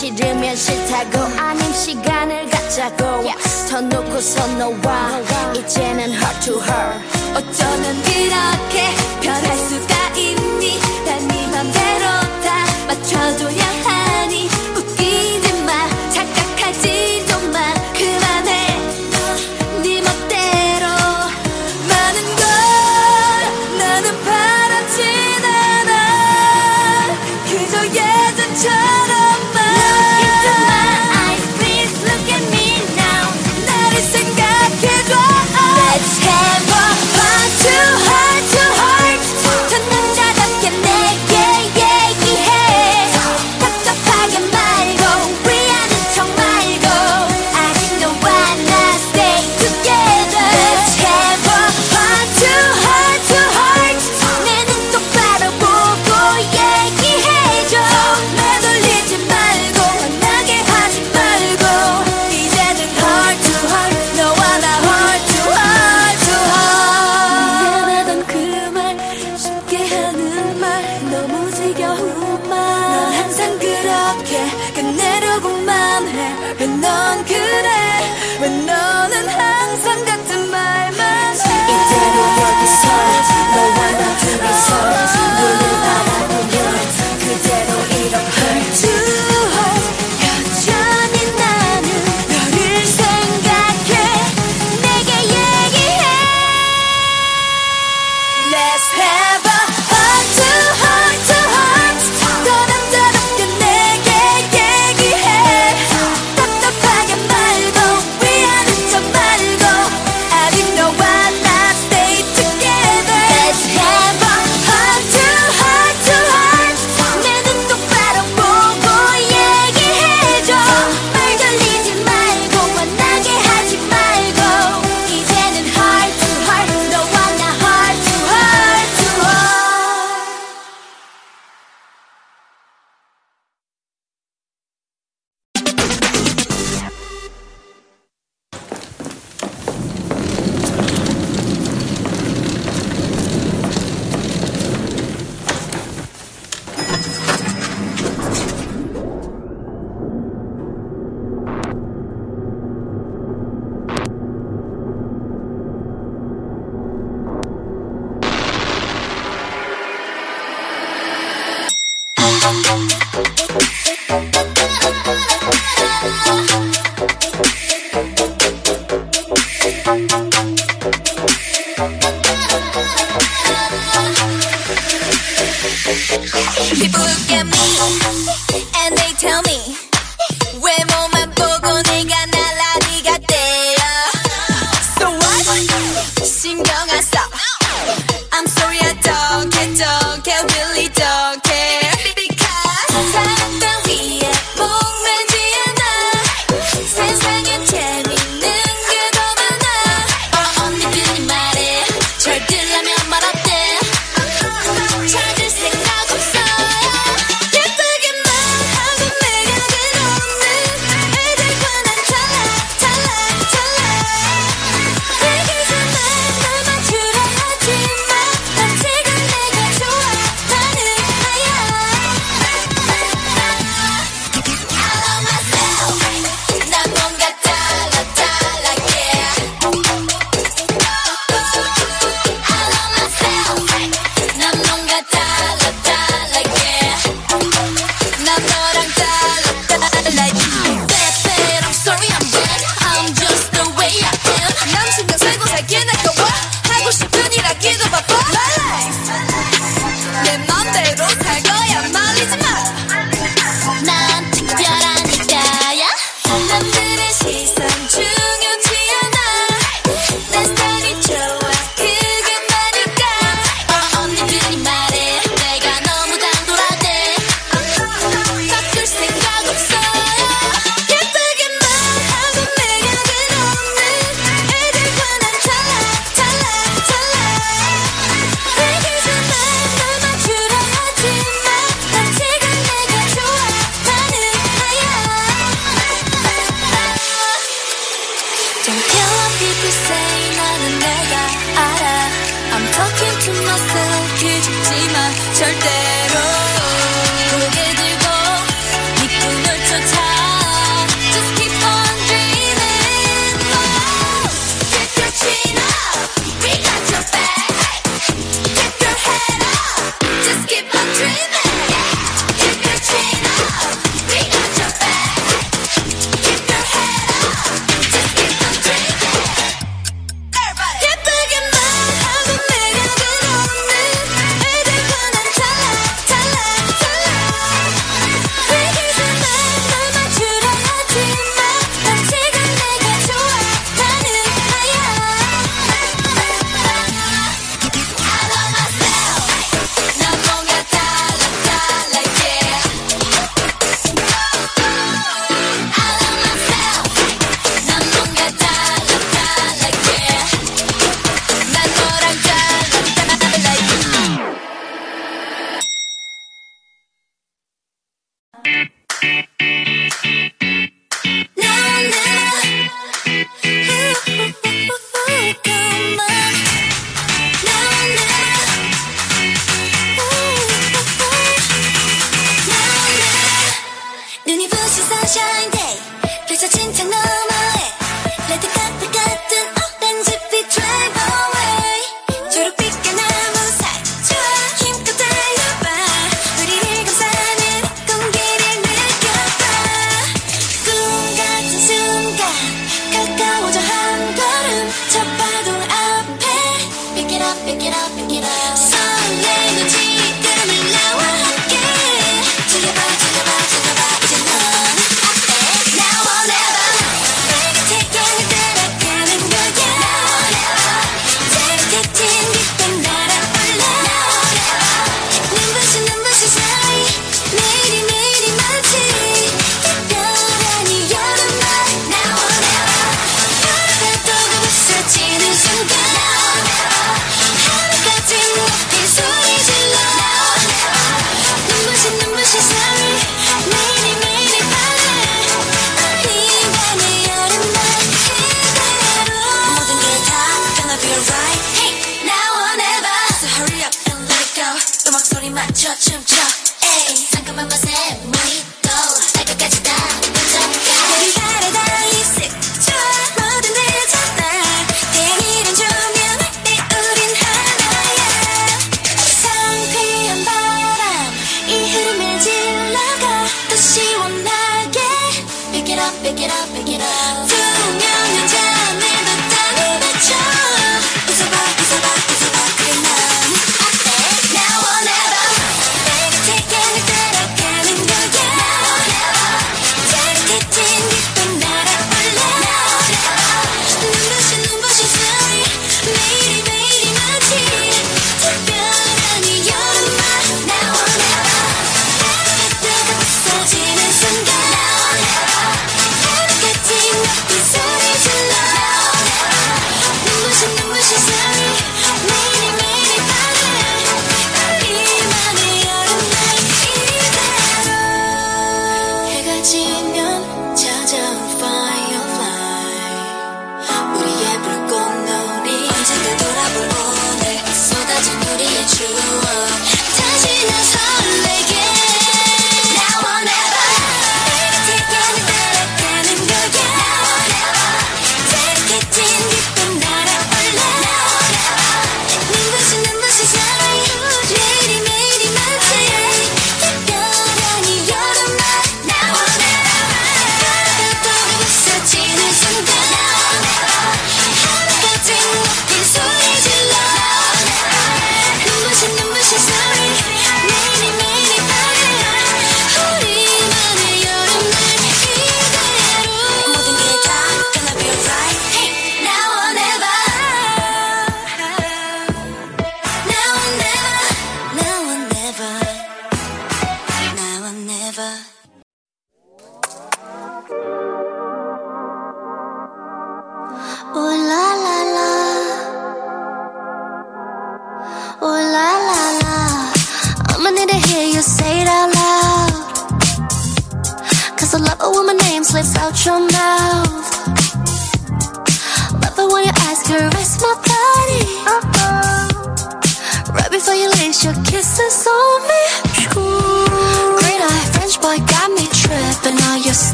싫으면 싫다고 아님 시간을 갖자고 더 놓고서 너와 이제는 heart to heart 어쩌면 이렇게 변할 수가 있니 다네 맘대로 다 맞춰줘야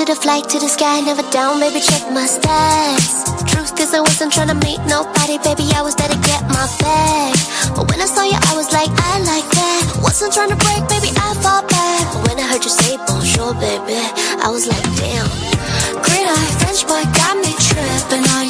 to the flight to the sky, never down, baby, check my stats. Truth is, I wasn't trying to meet nobody, baby, I was there to get my bag. But when I saw you, I was like, I like that. Wasn't trying to break, baby, I fall back. But when I heard you say bonjour, baby, I was like, damn. Green eye, French boy, got me tripping on you.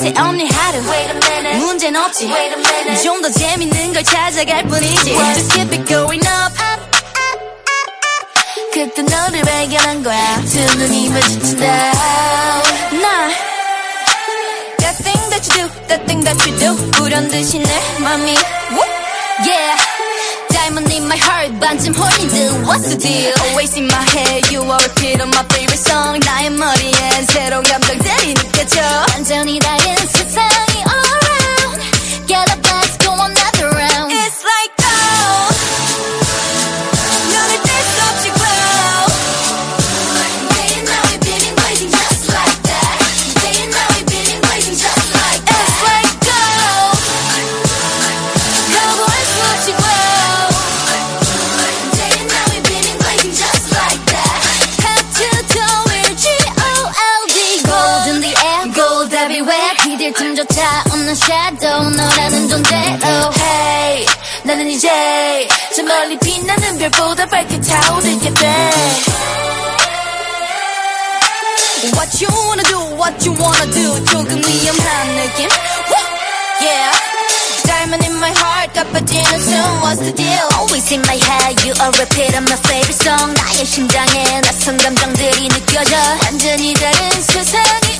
글쎄 없는 하루 문제는 없지 좀더 재밌는 걸 찾아갈 뿐이지 What? Just keep it going up, up, up, up. 그때 너를 발견한 거야 두 눈이 마주친다 나 That thing that you do, that thing that you do 우런 듯이 내 맘이 Yeah diamond in my heart 반쯤 홀린 what's the deal Always in my head you are a repeat of my favorite song 나의 머리엔 새로운 감정들이 느껴져 완전히 다른 세상이 all around Get up let's go on 나는 shadow 너라는 존재로 Hey 나는 이제 저 멀리 빛나는 별보다 밝게 타오르게 돼 What you wanna do what you wanna do 조금 위험한 느낌 Woo! Yeah Diamond in my heart 가빠지는 숨 What's the deal Always in my head you are repeat on my favorite song 나의 심장에 낯선 감정들이 느껴져 완전히 다른 세상이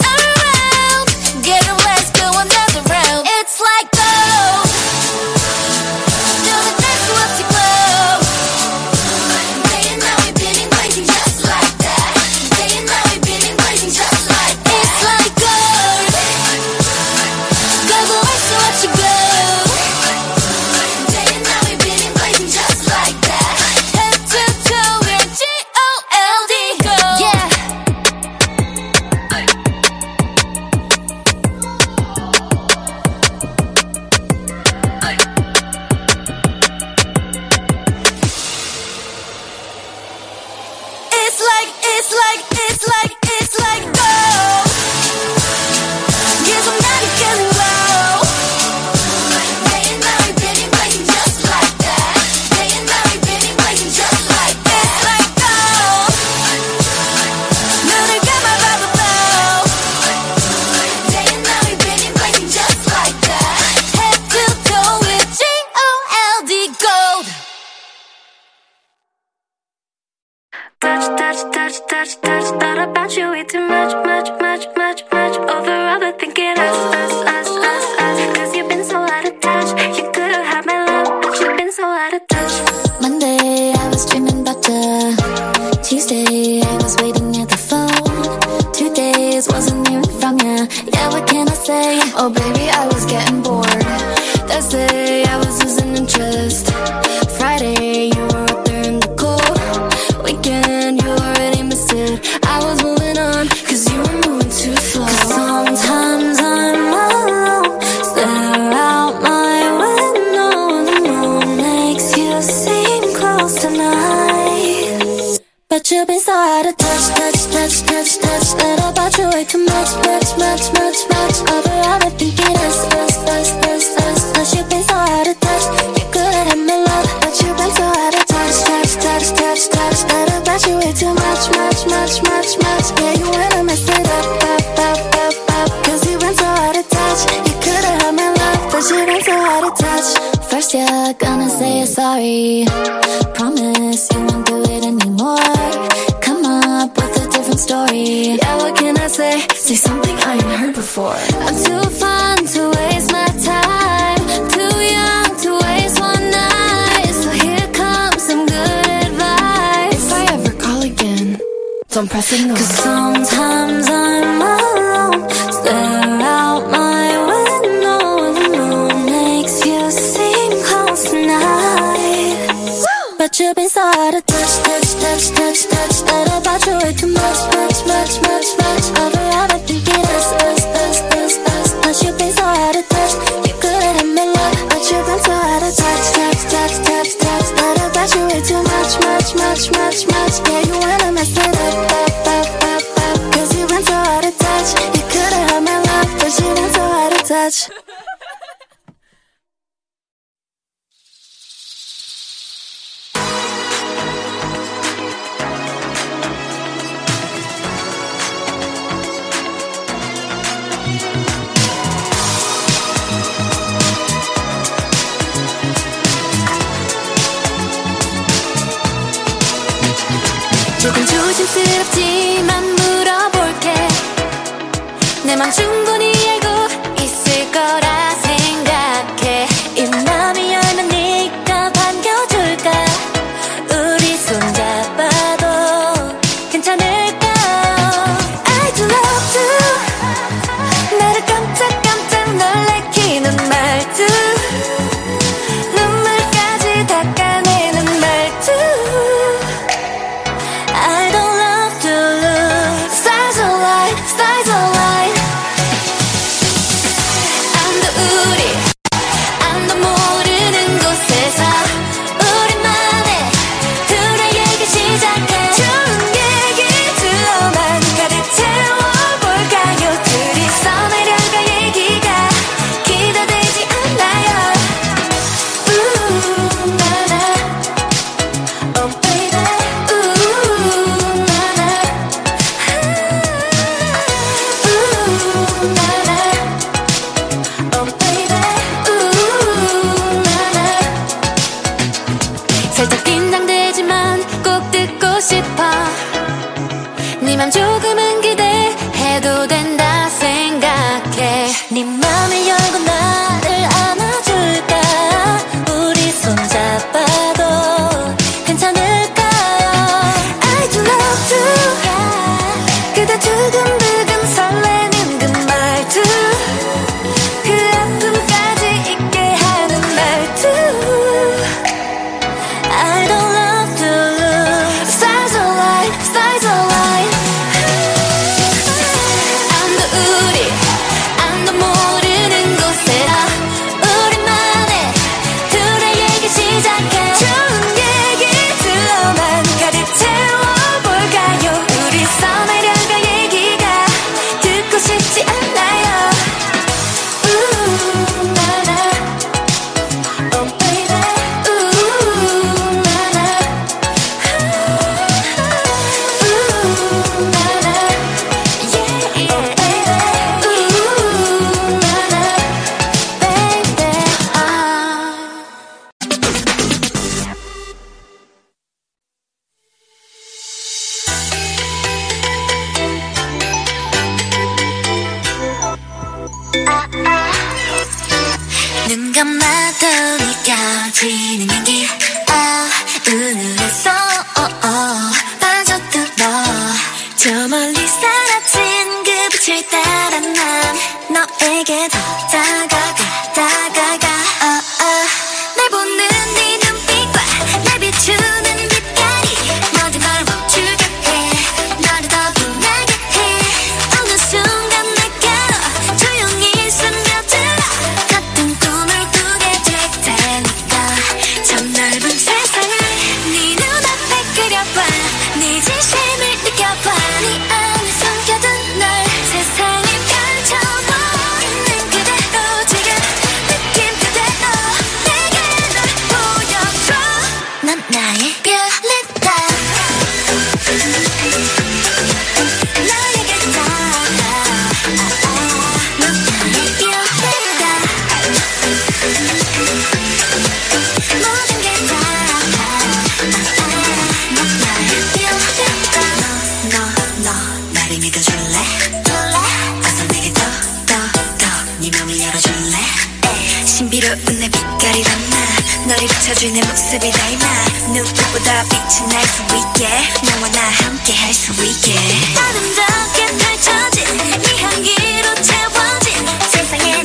But you've been so out of touch, touch, touch, touch, touch That about you way too much, much, much, much, much Over I've thinking us, us, us, us, us Cause you've been so out of 모습이 닮아 누구보다 빛이 날 수 있게 너와 나 함께 할 수 있게 아름답게 펼쳐진 이 향기로 채워진 세상에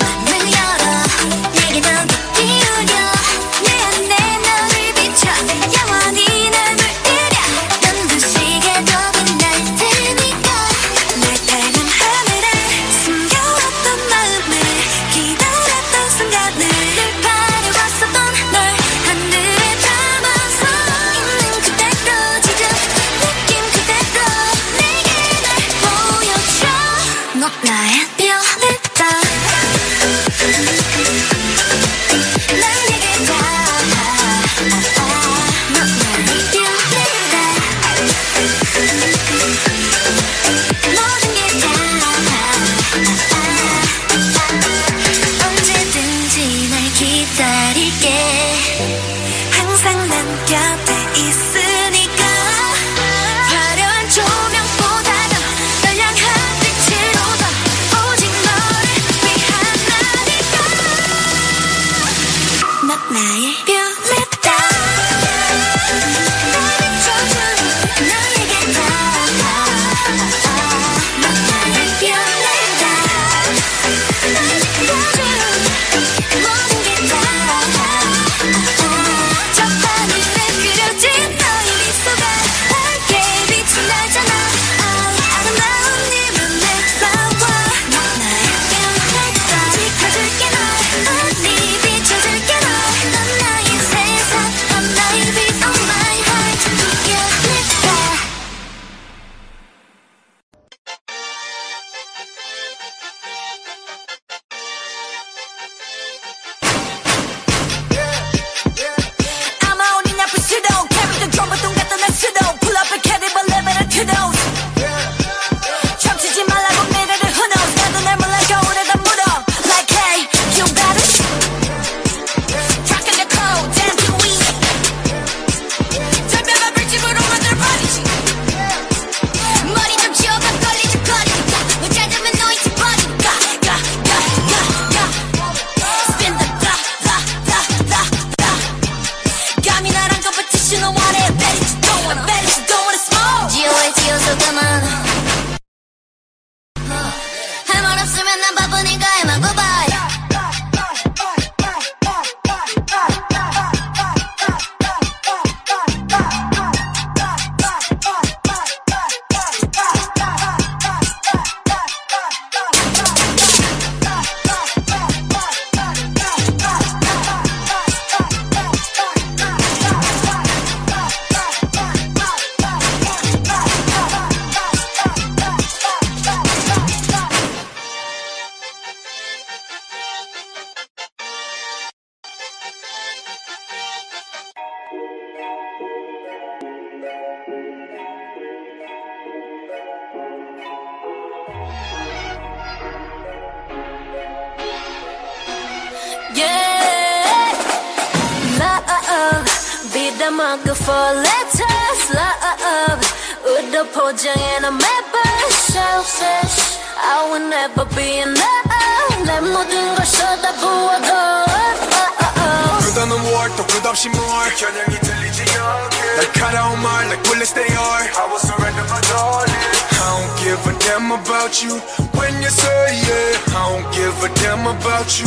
I will surrender my darling I don't give a damn about you When you say yeah I don't give a damn about you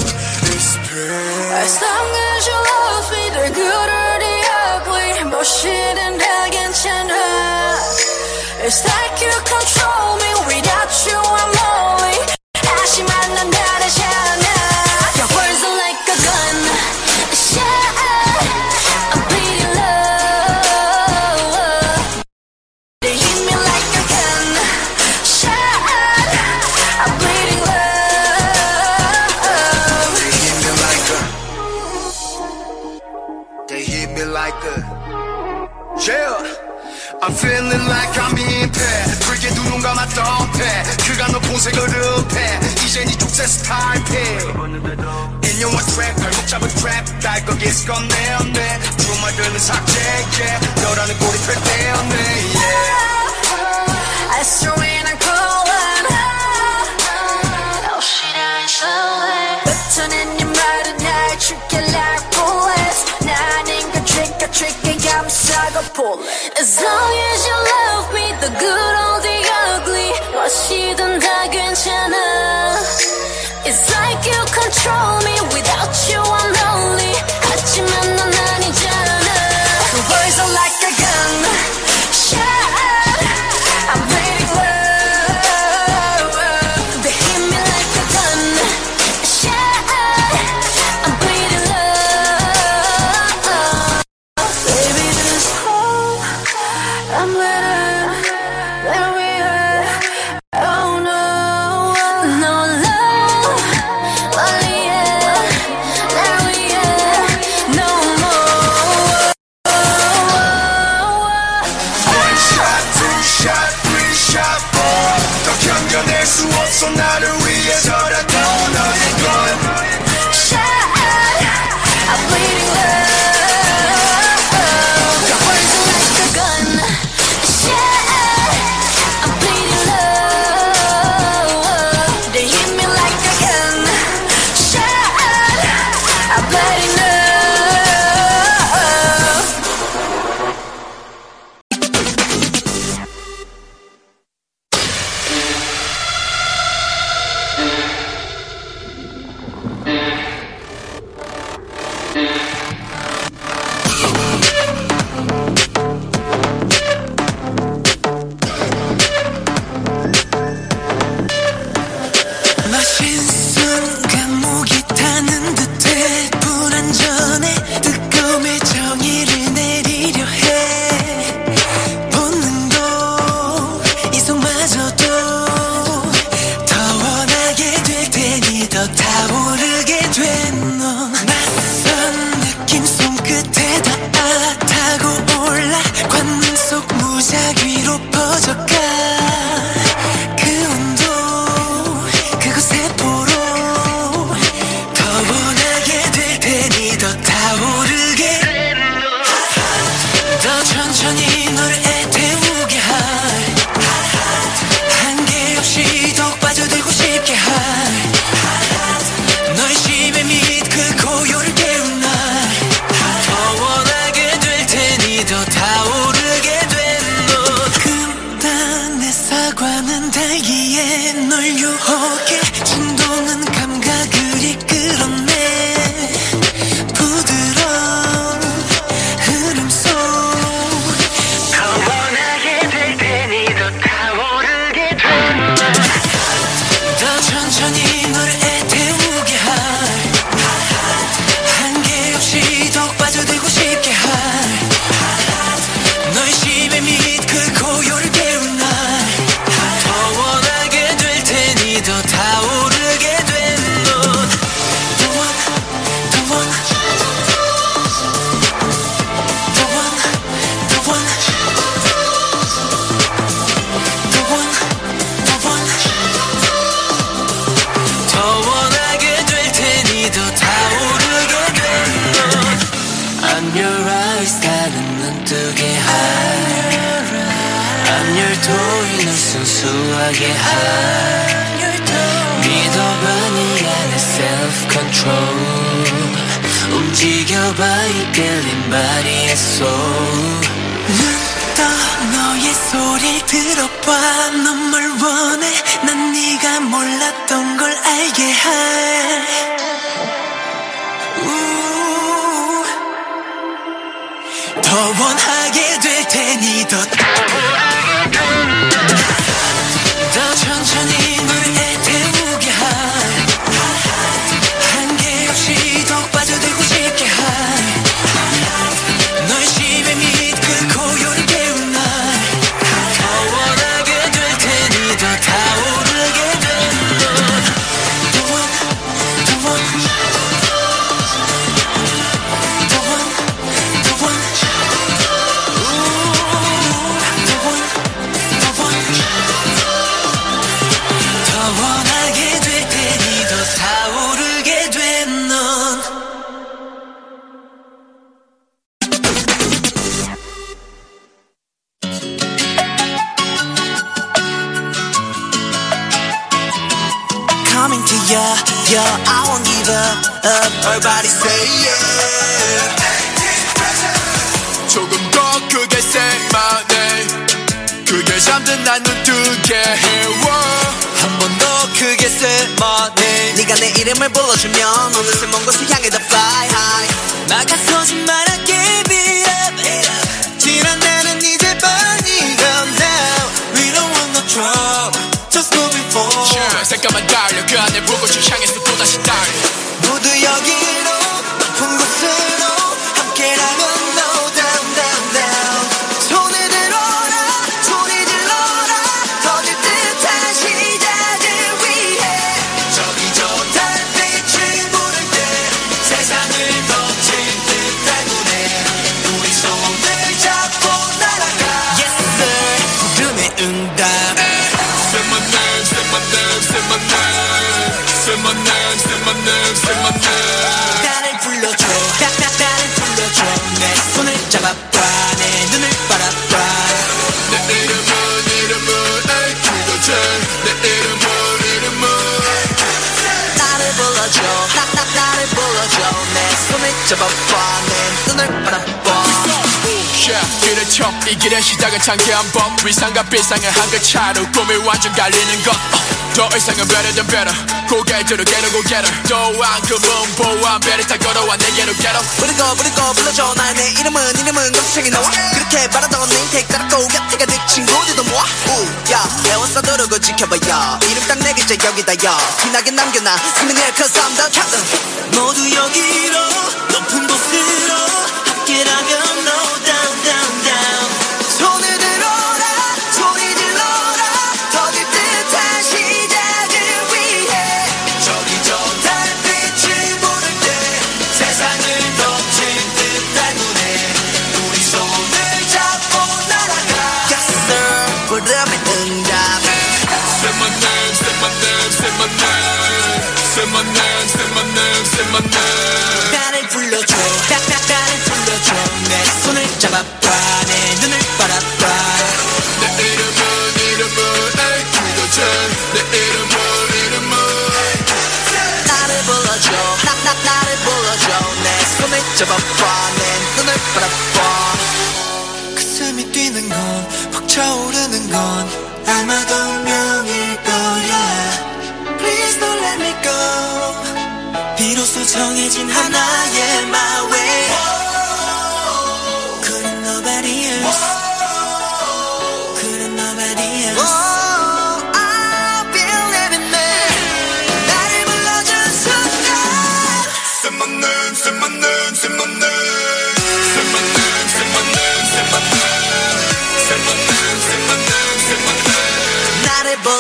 It's pain As long as you love me The good or the ugly and 다 괜찮아 It's like you control me Without you I'm lonely 다시 만난다 누가 맞던 패 그간너 본색을 흡해 이젠 이쪽 세스 타임패 인용어 트랩 발목 잡은 트랩 날 거기서 건네었네 주말들은 삭제 yeah. 너라는 꼬리 트랩 때문에 yeah. I still in a calling Oh shit I'm slowly 뱉어낸 네 말은 날 죽게 like bullets 난 인간 트릭과 트릭에 감싸고 볼래 As long as you love me the good old control 哦。 있어 눈떠 너의 소리 들어봐 넌 뭘 원해 난 네가 몰랐던 걸 알게 할 더 원하게 될 테니 더, 더, 더 천천히 up Everybody say yeah 조금 더 크게 say my name 그게 잠든 난눈 뜨게 해워 한번 더 크게 say my name 네가 내 이름을 불러주면 어느새 먼 곳을 향해 더 fly high 막아서지 마라 give it up, it up. 지난 나는 이제 burning them down We don't want no trouble Just moving forward yeah, 잠깐만 달려 그 안에 불꽃을 향해서 또다시 달려 모두 여기로 잡아봐 내 눈을 바라봐 yeah, 길을 쳐 이 길의 시작은 창피한 법 위상과 비상의 한글 차로 꿈이 완전 갈리는 것 uh, 이상은 better than better 고개 들어 get it go get it 또한 금은 보안 배를 타 걸어와 내게로 get up 부르고 부르고 불러줘 나의 내 이름은 이름은 검색이 나와 그렇게 바라던 내 인택 따라고 곁에가 내 친구들도 모아 야 애원싸 두르고 지켜봐야 이름 딱내 네 글자 여기다 야 기나게 남겨놔 스미니 cause I'm the captain 모두 여기로 높은 곳으로 함께라면 no down down down 잡아봐 내 눈을 바라봐 내 이름은 이름은 에이 그려져 내 이름은 이름은 나를 불러줘 나, 나, 나를 불러줘 내 손을 잡아봐 내 눈을 바라봐 가슴이 그 뛰는 건 벅차오르는 건 아마도 운명일 거야 Please don't let me go 비로소 정해진 하나의 마 y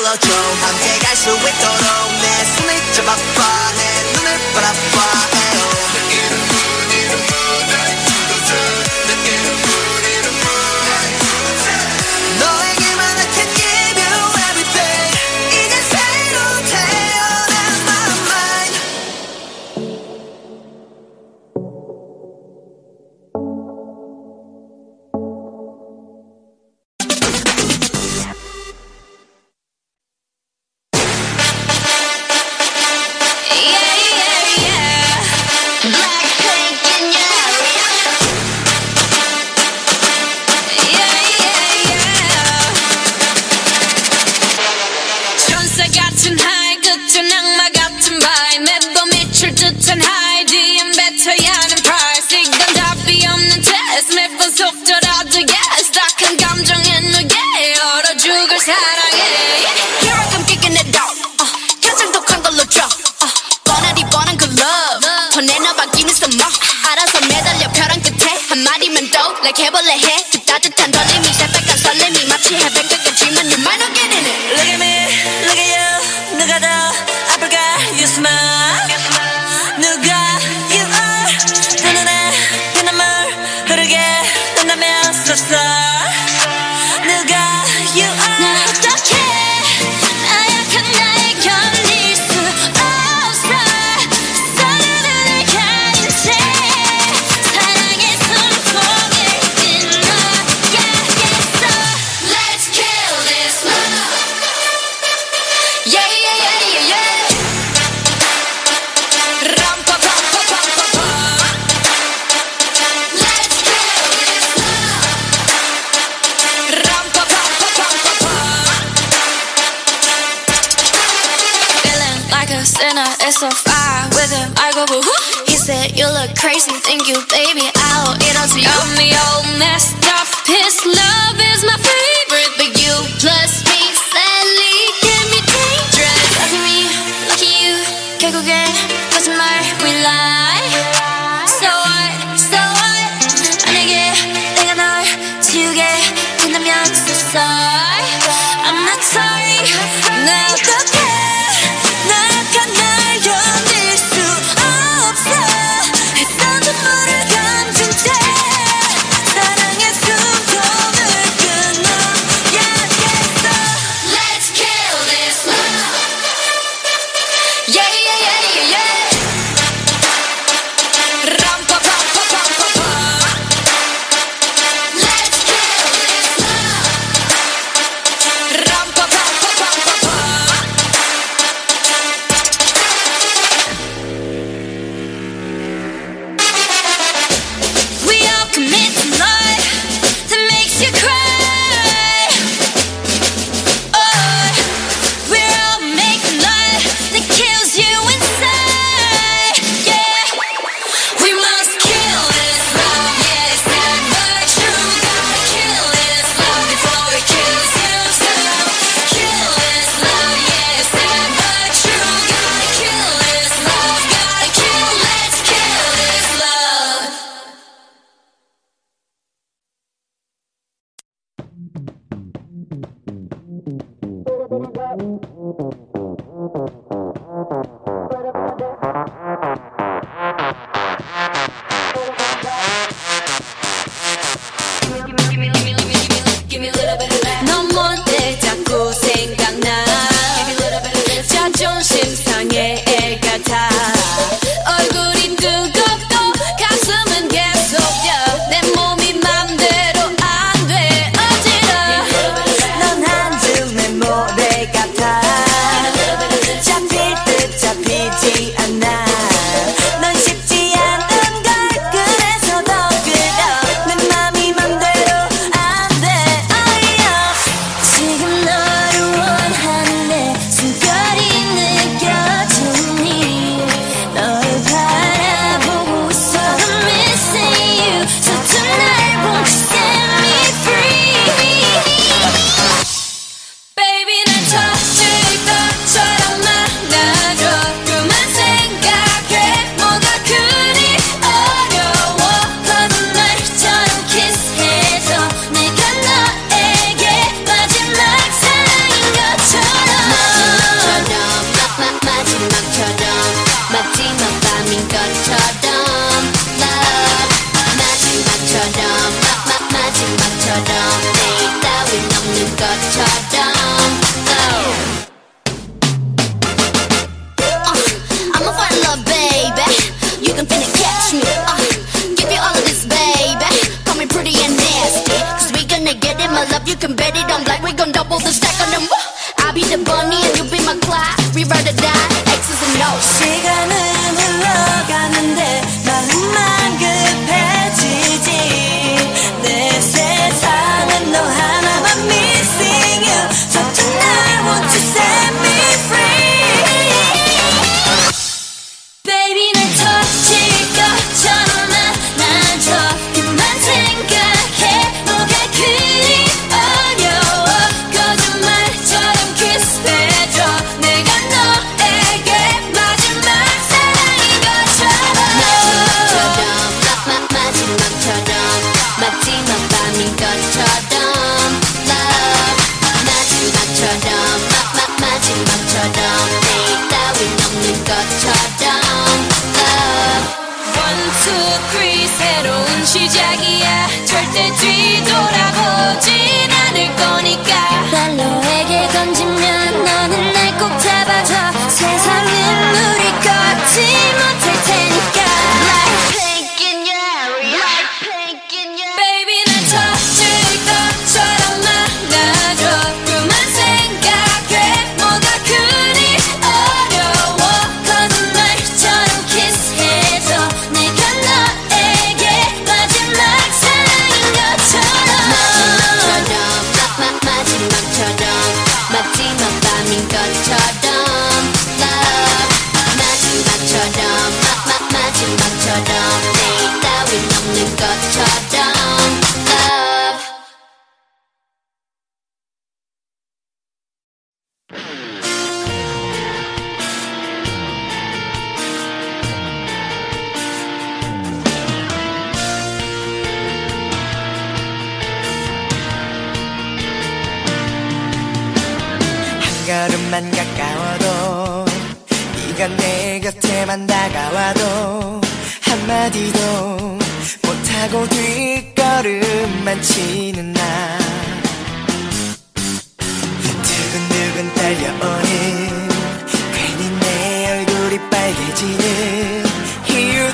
불러줘 함께 갈 수 있도록 내 손을 잡아봐 내 눈을 바라봐 out. It don't see on me all messed up. His love is my freedom.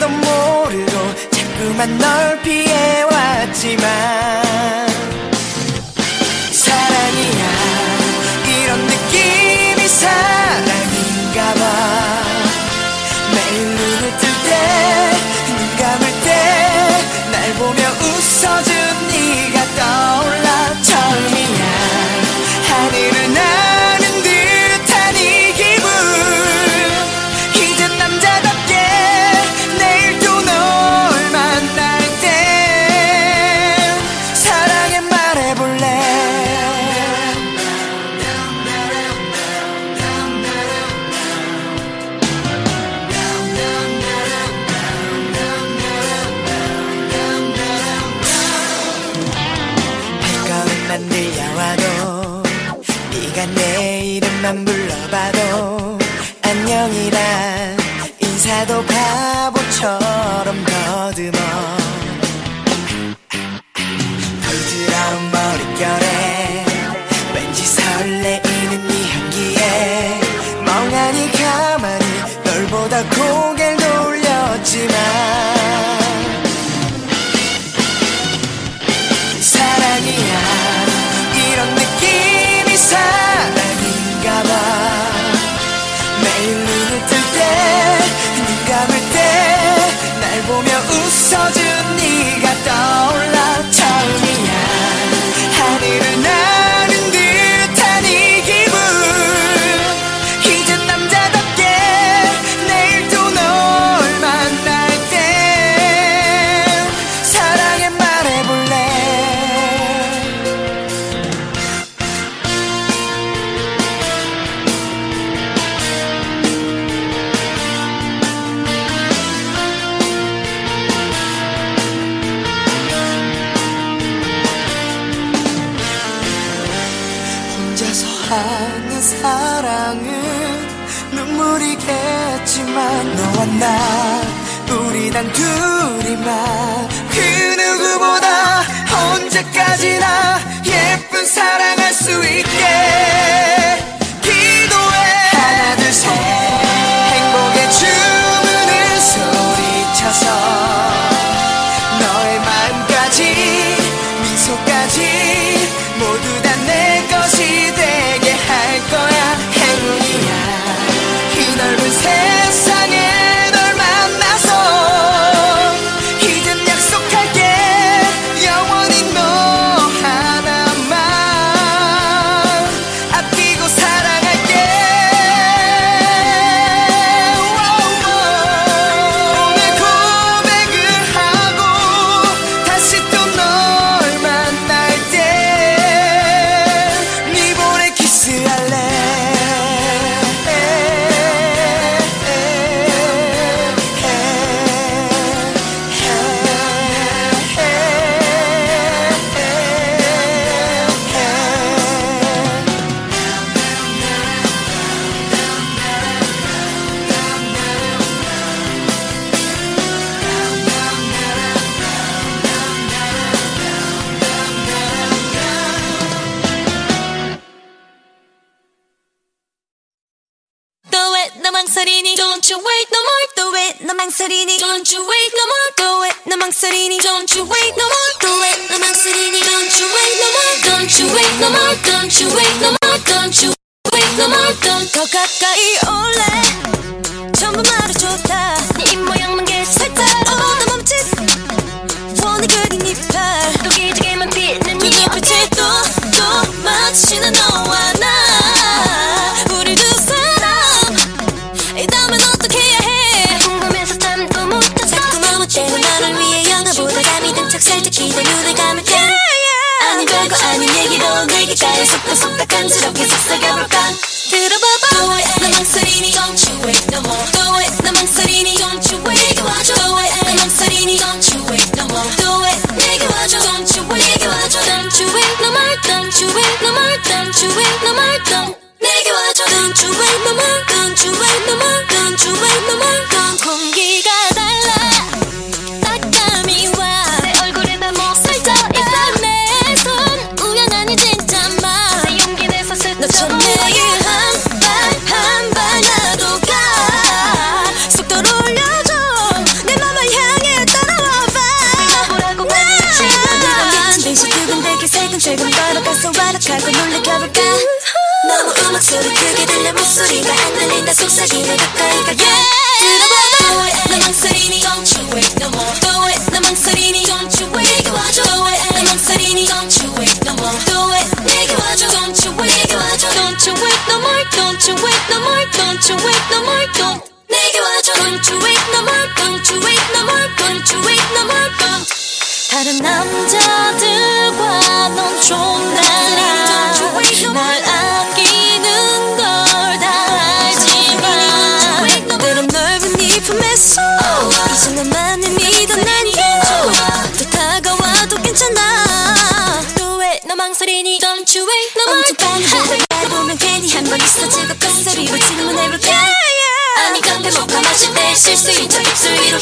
나도 모르고 자꾸만 널 피해왔지만 사랑이야 이런 느낌이 사랑 사랑할 수 있게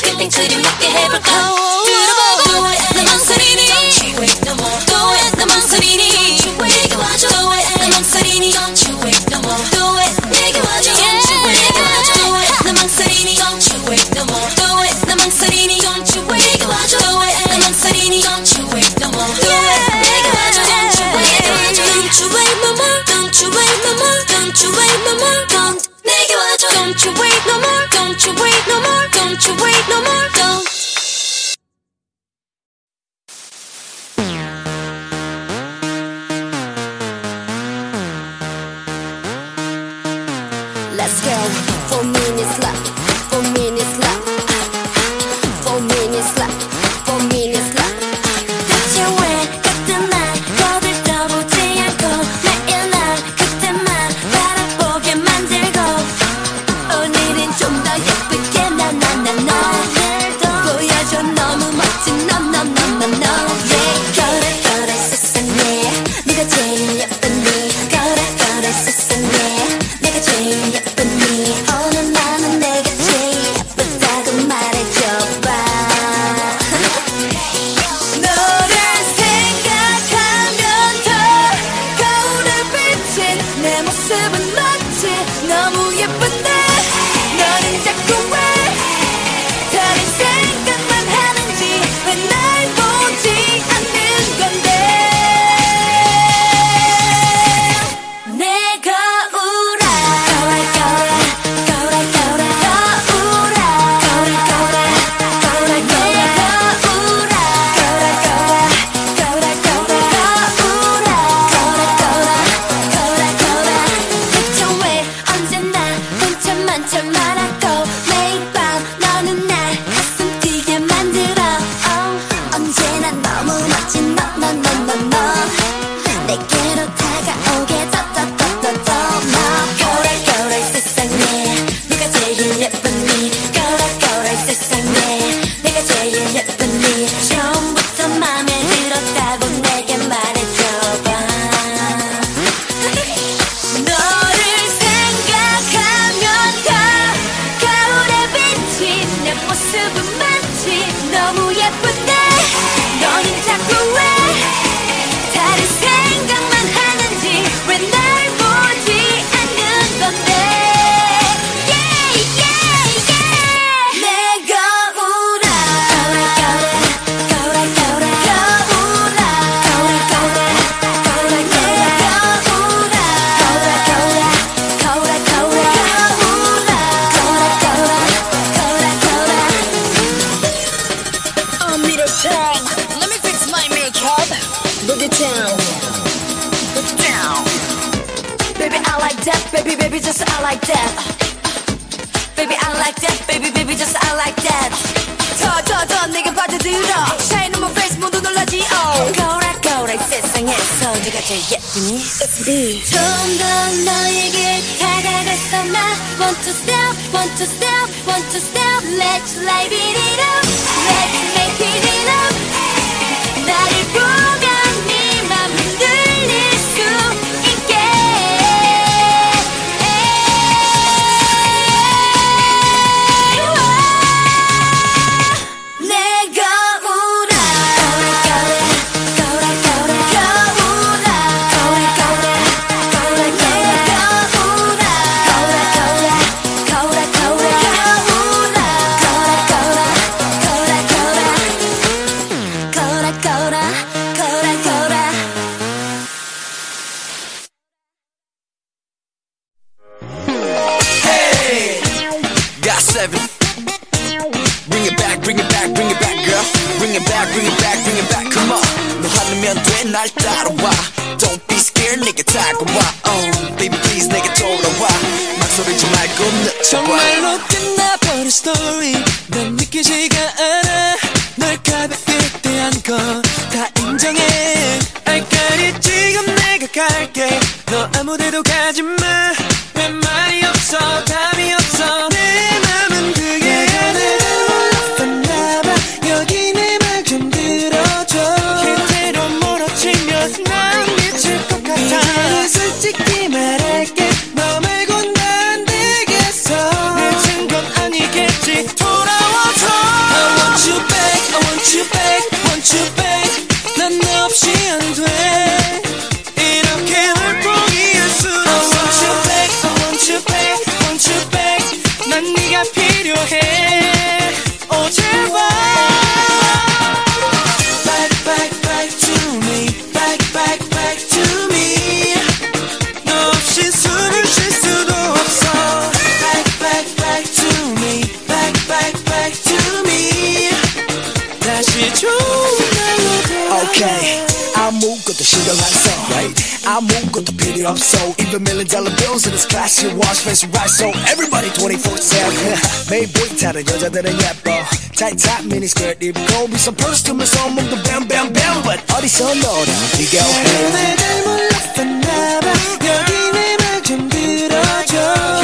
you're getting to do, you can have a clue. okay. I move, got the shit like so, right? I move, got the pity up so. Even million dollar bills in this class, you wash face right, so everybody 24 7. Main boy, tired 여자들은 예뻐. Tight, tight, mini skirt 입고. 미 선풀스틈을 써먹는 bam, bam, bam. But 어디서 너랑 비교해. 내가 몰랐던 나봐. 여기 내말 들어줘.